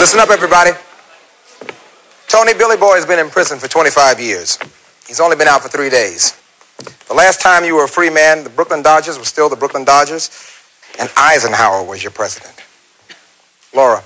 Listen up, everybody. Tony Billy Boy has been in prison for 25 years. He's only been out for three days. The last time you were a free man, the Brooklyn Dodgers were still the Brooklyn Dodgers, and Eisenhower was your president. Laura,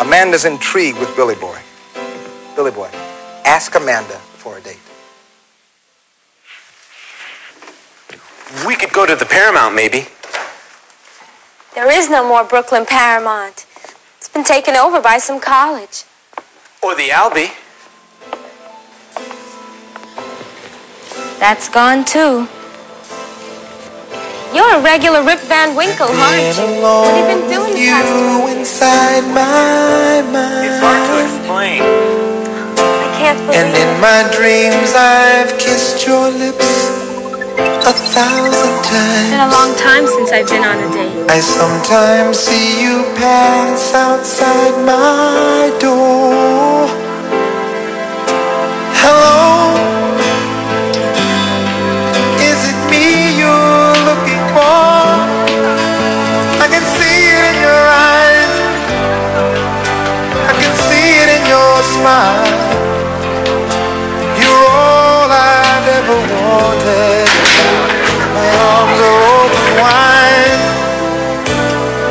Amanda's intrigued with Billy Boy. Billy Boy, ask Amanda for a date. We could go to the Paramount, maybe. There is no more Brooklyn Paramount. It's been taken over by some college. Or the Albee. That's gone too. You're a regular Rip Van Winkle, aren't you? What have you been doing the past you inside my mind. It's hard to explain. I can't believe And in it. my dreams I've kissed your lips a thousand times. It's been a long time since I've been on a date. I sometimes see you pass outside my door. Hello, is it me you're looking for? I can see it in your eyes. I can see it in your smile. You're all I've ever wanted.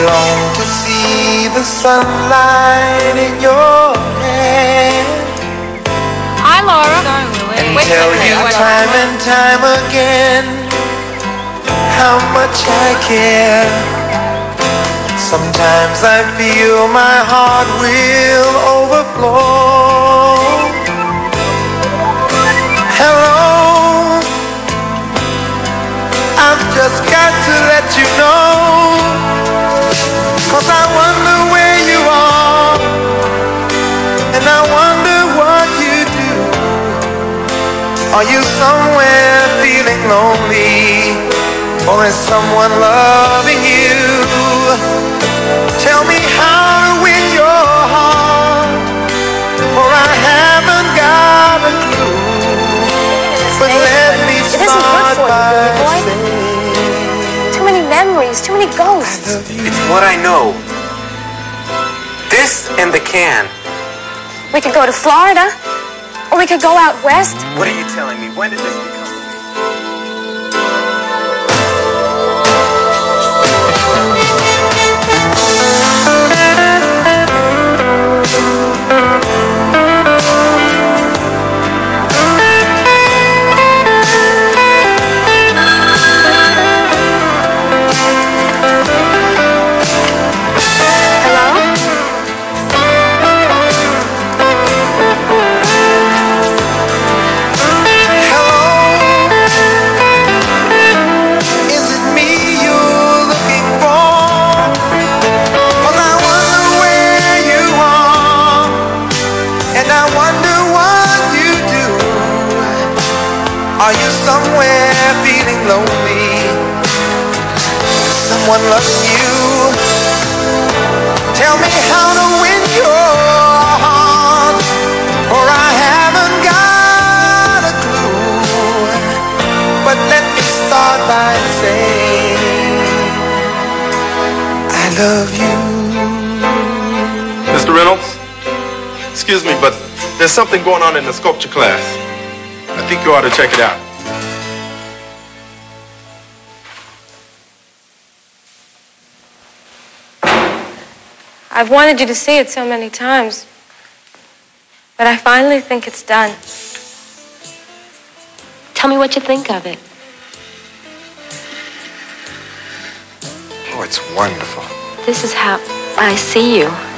Long to see the sunlight in your hand. Hi, Laura. And Wait, tell you time and time again how much I care. Sometimes I feel my heart will overflow. Hello, I've just got to let you know. Cause I wonder where you are. And I wonder what you do. Are you somewhere feeling lonely? Or is someone loving you? Memories, too many ghosts. It's what I know. This and the can. We could go to Florida, or we could go out west. What are you telling me? When did this become wonder what you do. Are you somewhere feeling lonely? Someone loving you? Tell me how to win your heart, for I haven't got a clue. But let me start by saying I love you. Mr. Reynolds, excuse me, but there's something going on in the sculpture class. I think you ought to check it out. I've wanted you to see it so many times, but I finally think it's done. Tell me what you think of it. Oh, it's wonderful. This is how I see you.